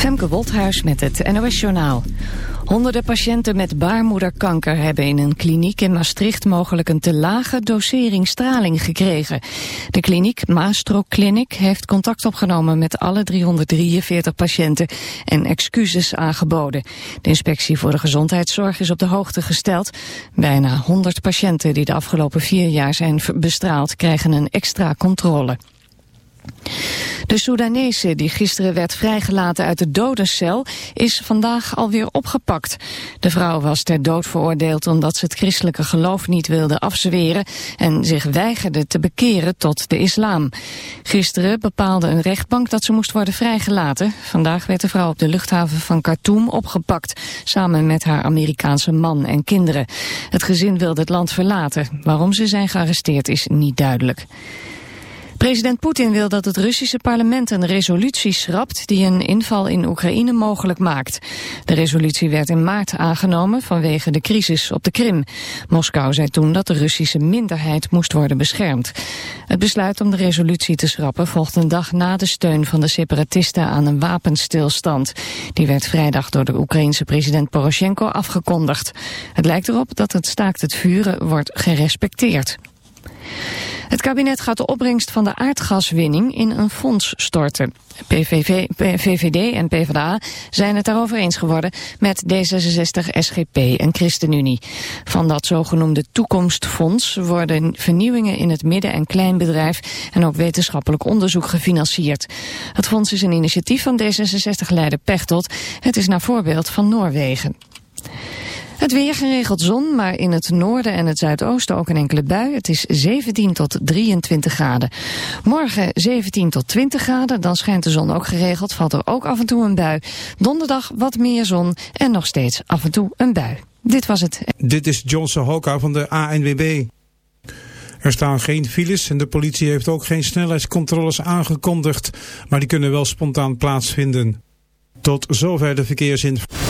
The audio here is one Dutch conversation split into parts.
Femke Wolthuis met het NOS Journaal. Honderden patiënten met baarmoederkanker hebben in een kliniek in Maastricht mogelijk een te lage dosering straling gekregen. De kliniek Maastro Clinic heeft contact opgenomen met alle 343 patiënten en excuses aangeboden. De inspectie voor de gezondheidszorg is op de hoogte gesteld. Bijna 100 patiënten die de afgelopen vier jaar zijn bestraald krijgen een extra controle. De Soedanese die gisteren werd vrijgelaten uit de dodencel is vandaag alweer opgepakt. De vrouw was ter dood veroordeeld omdat ze het christelijke geloof niet wilde afzweren en zich weigerde te bekeren tot de islam. Gisteren bepaalde een rechtbank dat ze moest worden vrijgelaten. Vandaag werd de vrouw op de luchthaven van Khartoum opgepakt samen met haar Amerikaanse man en kinderen. Het gezin wilde het land verlaten. Waarom ze zijn gearresteerd is niet duidelijk. President Poetin wil dat het Russische parlement een resolutie schrapt die een inval in Oekraïne mogelijk maakt. De resolutie werd in maart aangenomen vanwege de crisis op de Krim. Moskou zei toen dat de Russische minderheid moest worden beschermd. Het besluit om de resolutie te schrappen volgt een dag na de steun van de separatisten aan een wapenstilstand. Die werd vrijdag door de Oekraïense president Poroshenko afgekondigd. Het lijkt erop dat het staakt het vuren wordt gerespecteerd. Het kabinet gaat de opbrengst van de aardgaswinning in een fonds storten. PVV, VVD en PvdA zijn het daarover eens geworden met D66, SGP en ChristenUnie. Van dat zogenoemde toekomstfonds worden vernieuwingen in het midden- en kleinbedrijf en ook wetenschappelijk onderzoek gefinancierd. Het fonds is een initiatief van D66-leider Pechtold. Het is naar voorbeeld van Noorwegen. Het weer geregeld zon, maar in het noorden en het zuidoosten ook een enkele bui. Het is 17 tot 23 graden. Morgen 17 tot 20 graden, dan schijnt de zon ook geregeld, valt er ook af en toe een bui. Donderdag wat meer zon en nog steeds af en toe een bui. Dit was het. Dit is Johnson Hoka van de ANWB. Er staan geen files en de politie heeft ook geen snelheidscontroles aangekondigd, maar die kunnen wel spontaan plaatsvinden. Tot zover de verkeersinformatie.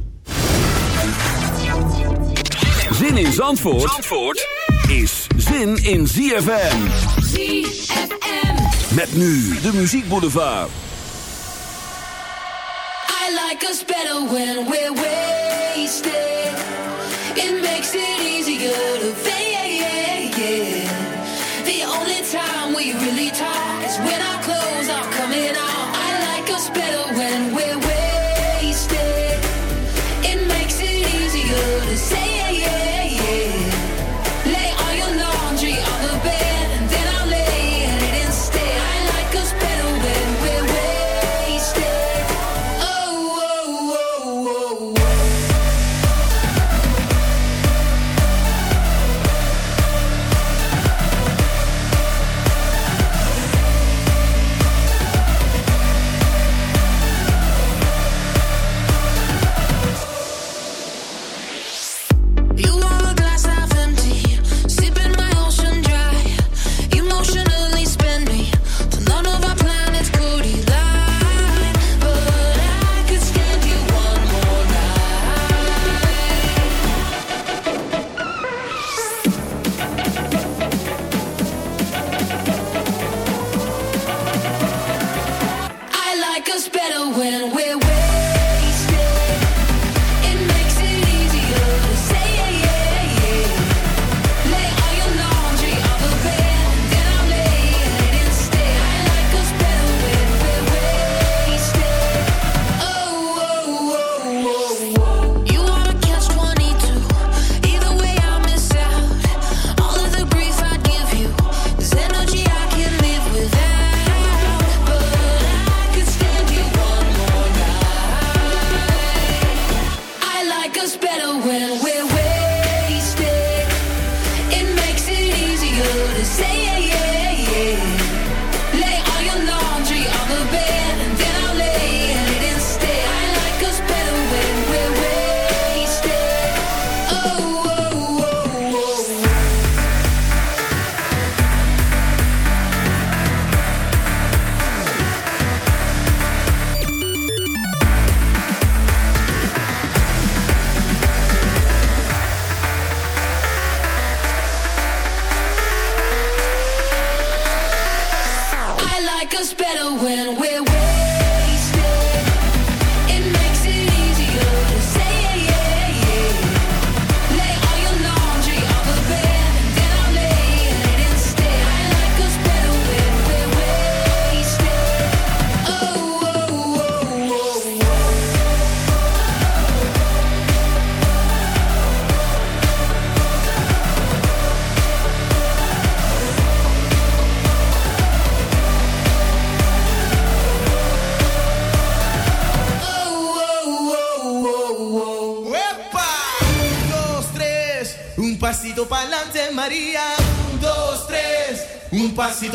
Zin in Zandvoort, Zandvoort is zin in ZFM. ZFM. Met nu de muziekboulevard. I like us better when we're wasted. It makes it easier to fade. The only time we really talk is when our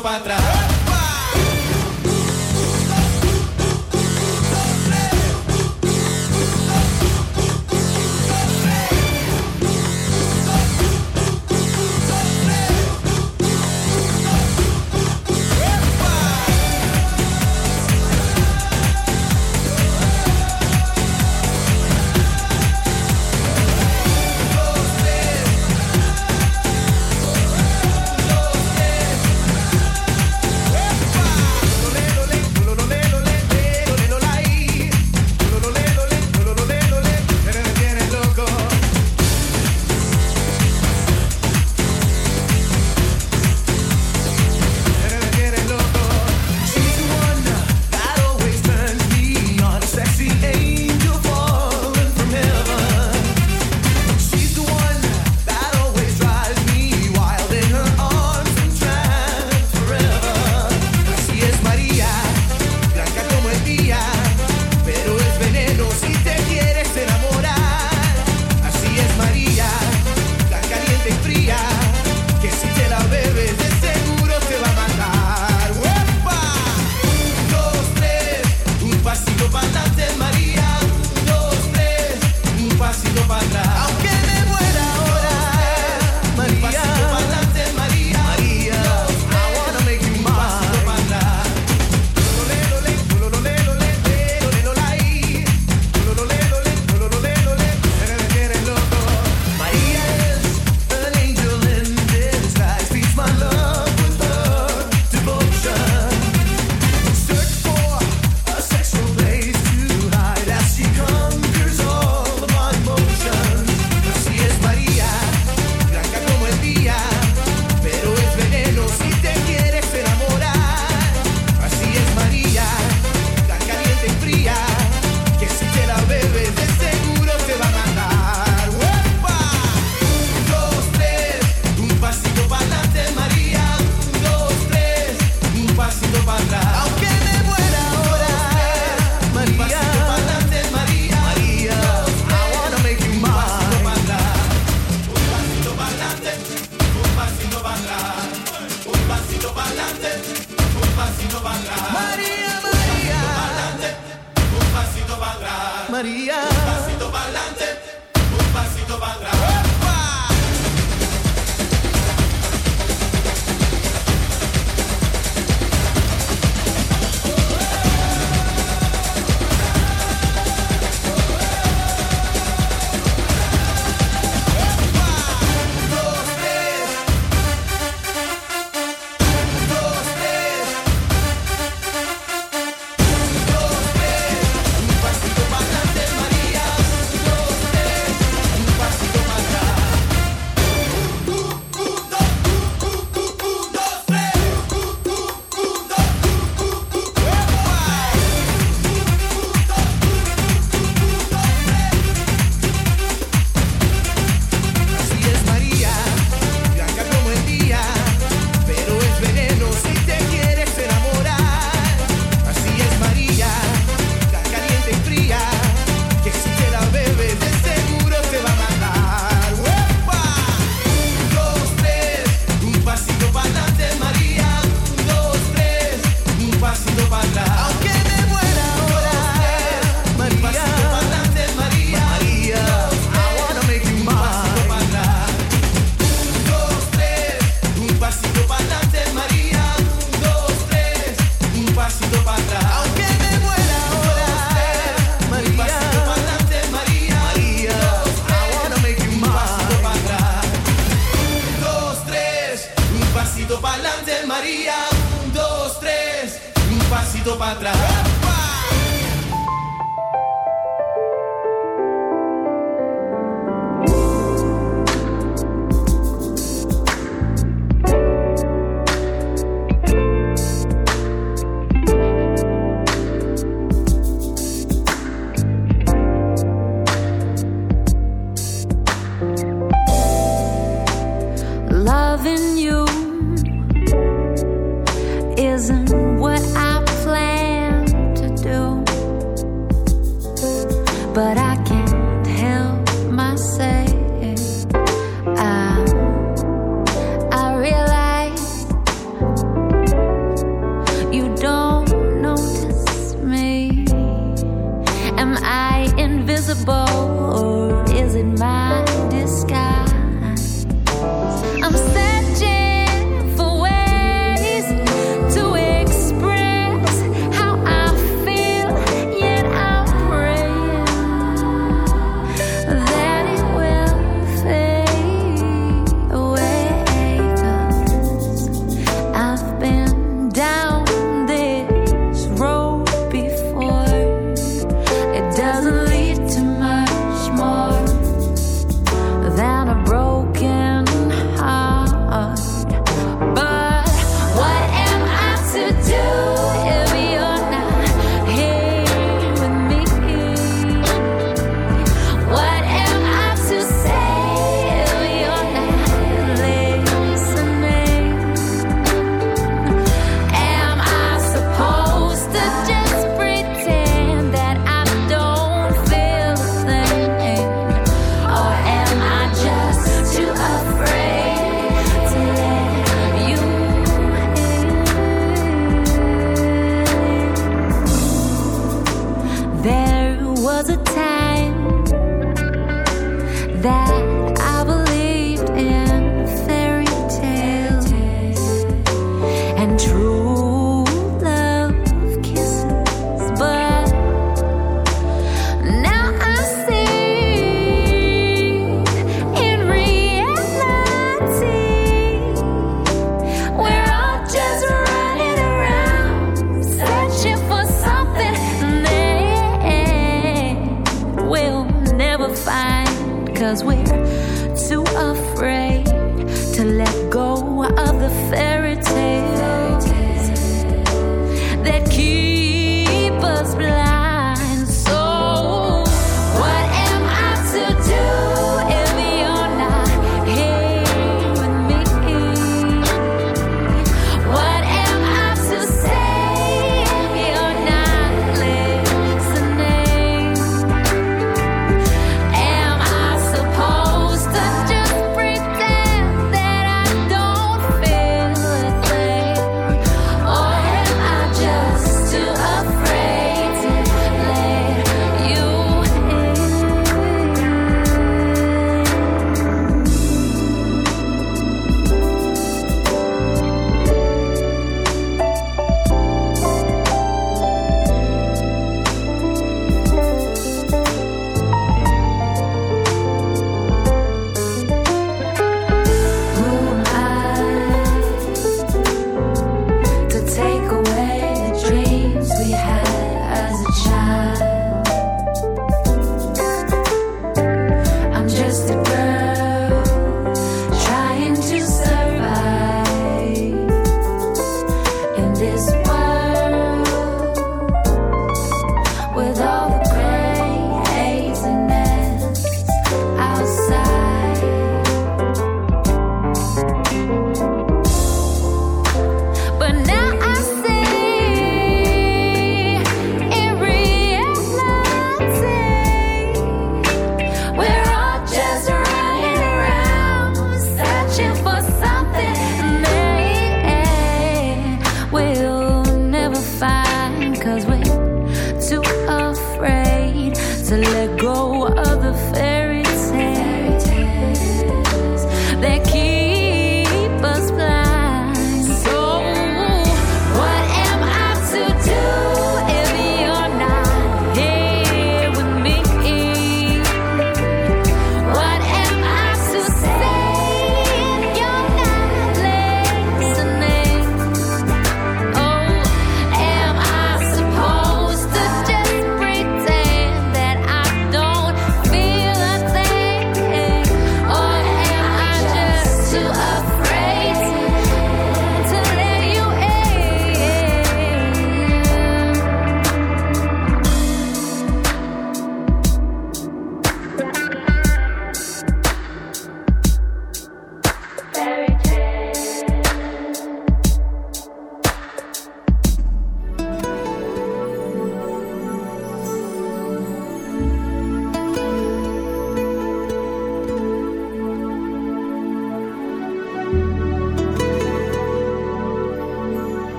para atrás.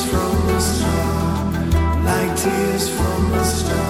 Tears from star, like tears from a star.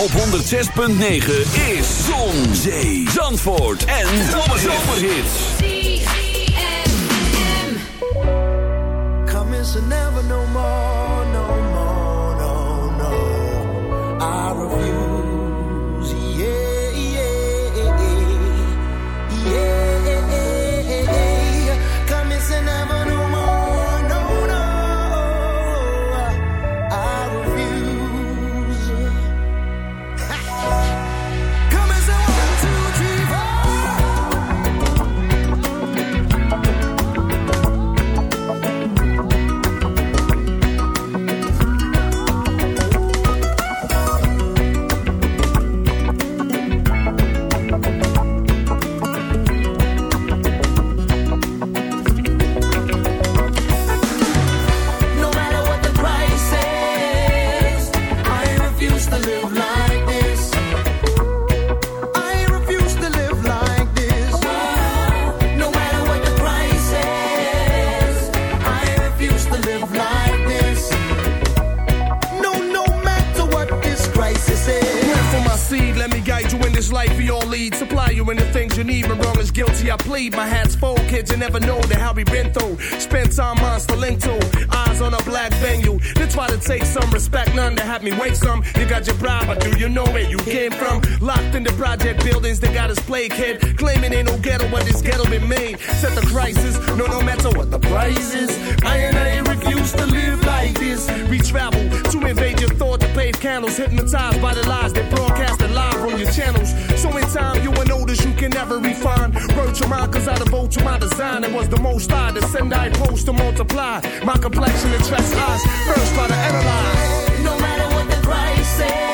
Op 106.9 is Zon, Zee, Zandvoort en Zomerhits. Come is never no more, kids, you never know the hell we been through. Spent time monster link to eyes on a black venue. They try to take some respect, none to have me wait some. You got your pride, but do you know where you came from? Locked in the project buildings, they got us play kid. Claiming ain't no ghetto, but this ghetto been made. Set the crisis, no, no matter what the price is. I and I refuse to live like this. We travel to invade your thought to pave candles, hypnotized by the lies they broadcast broadcasted live on your channels. So in time, you will notice you can never refine. Wrote your mind, cause I devote to my design. It was the most I to send, I post to multiply. My complexion attracts eyes. First, try to analyze. No matter what the price is,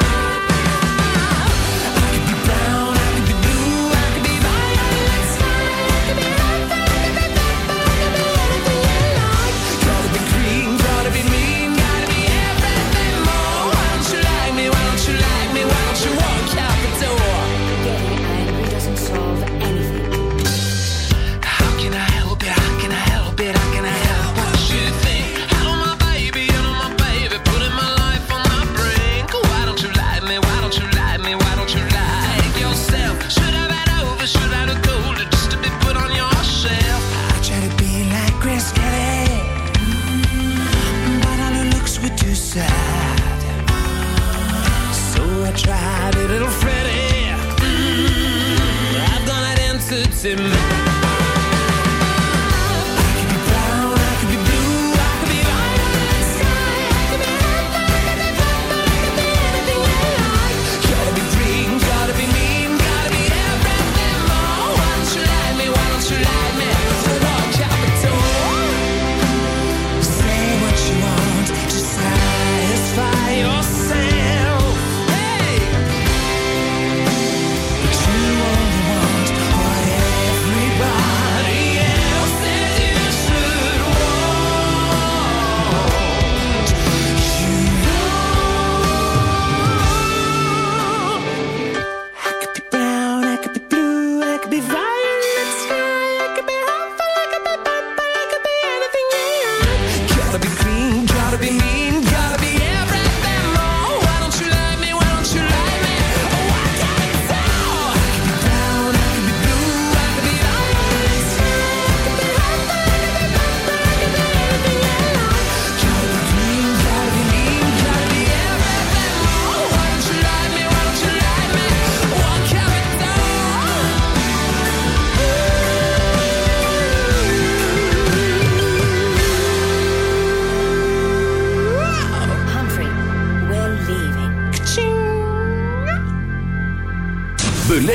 in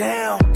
Down.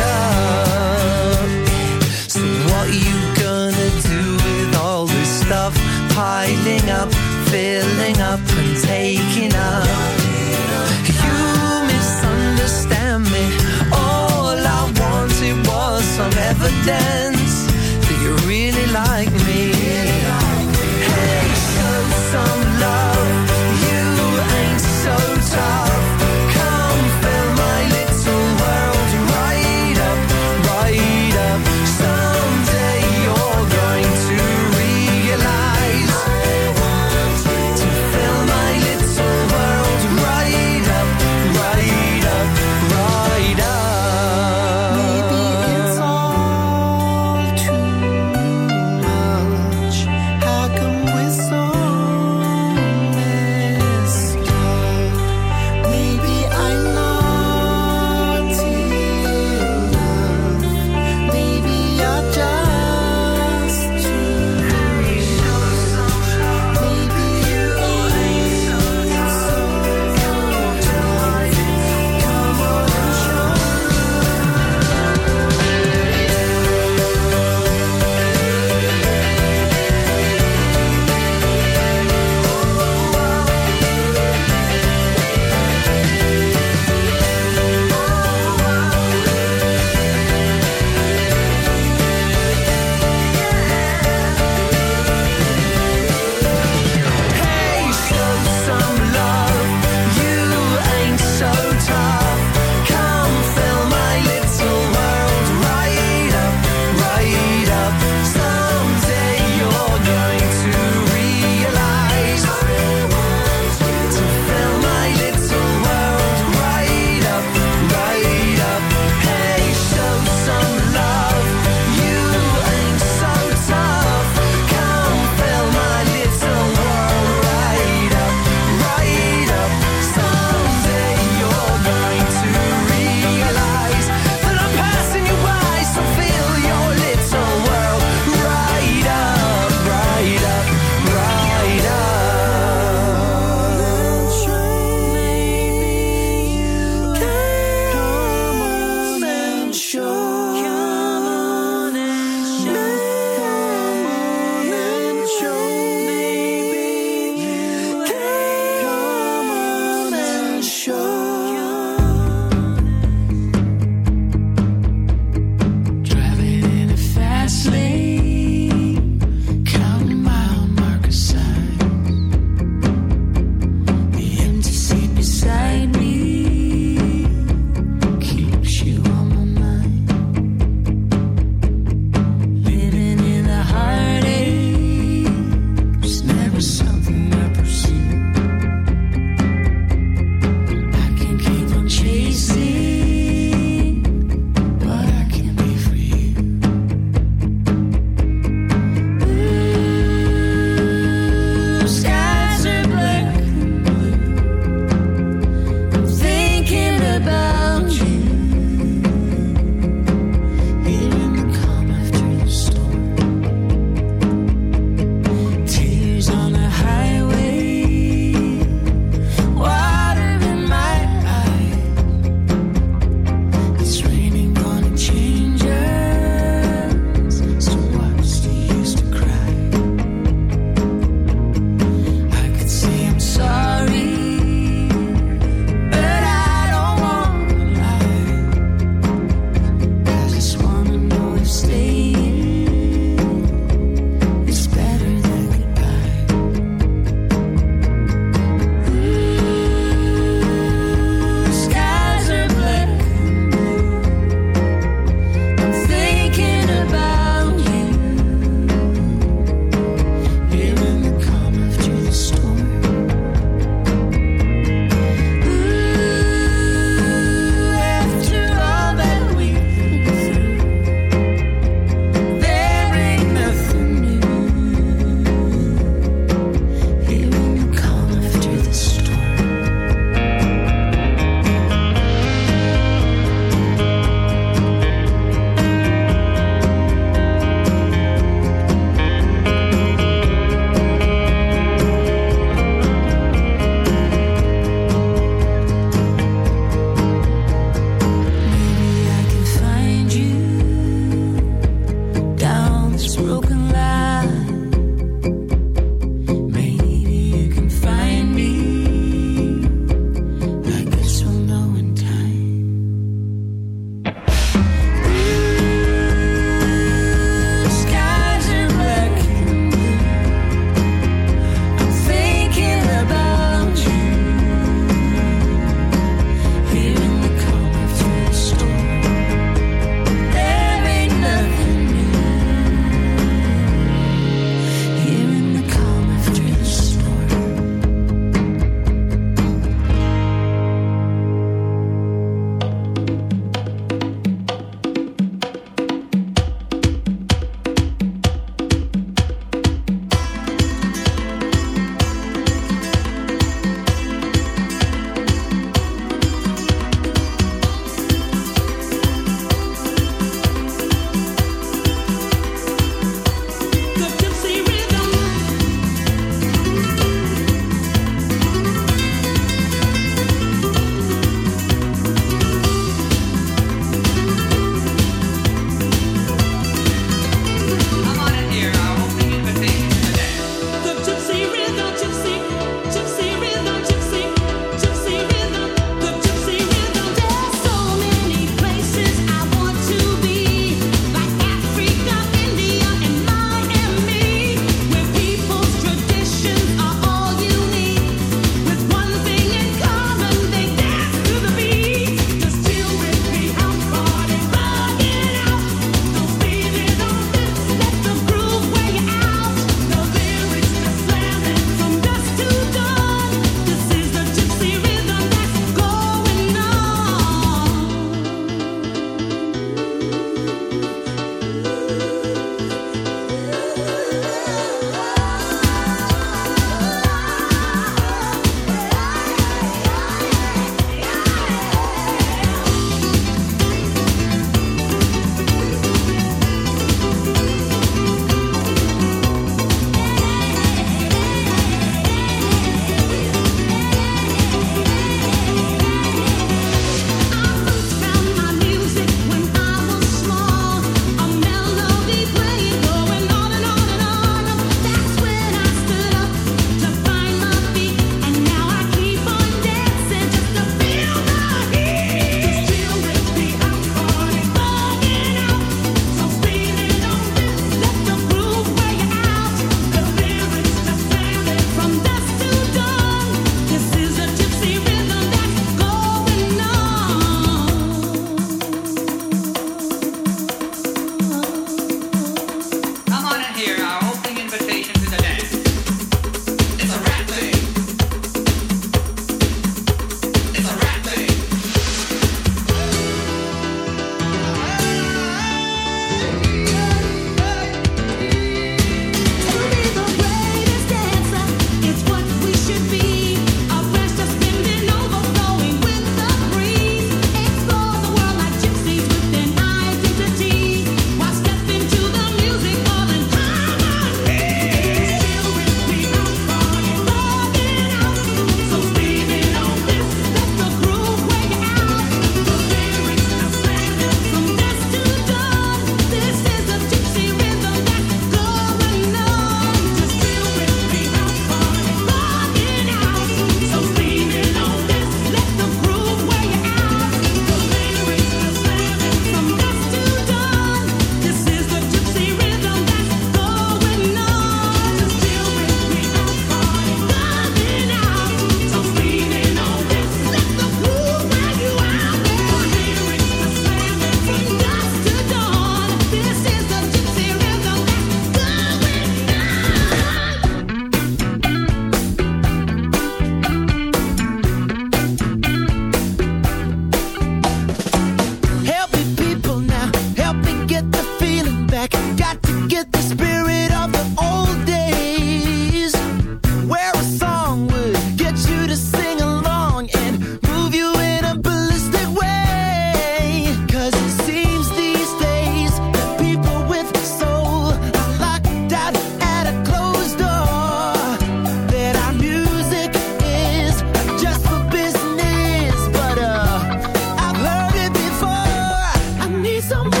some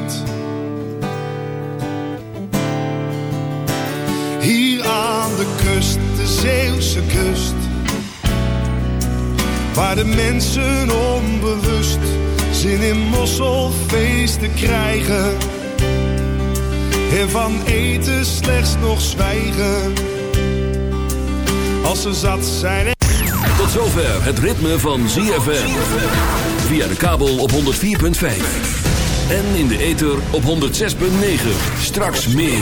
Zeeuwse kust. Waar de mensen onbewust zin in mosselfeesten krijgen. En van eten slechts nog zwijgen. Als ze zat zijn. en- Tot zover het ritme van ZFM. Via de kabel op 104.5. En in de ether op 106.9. Straks meer.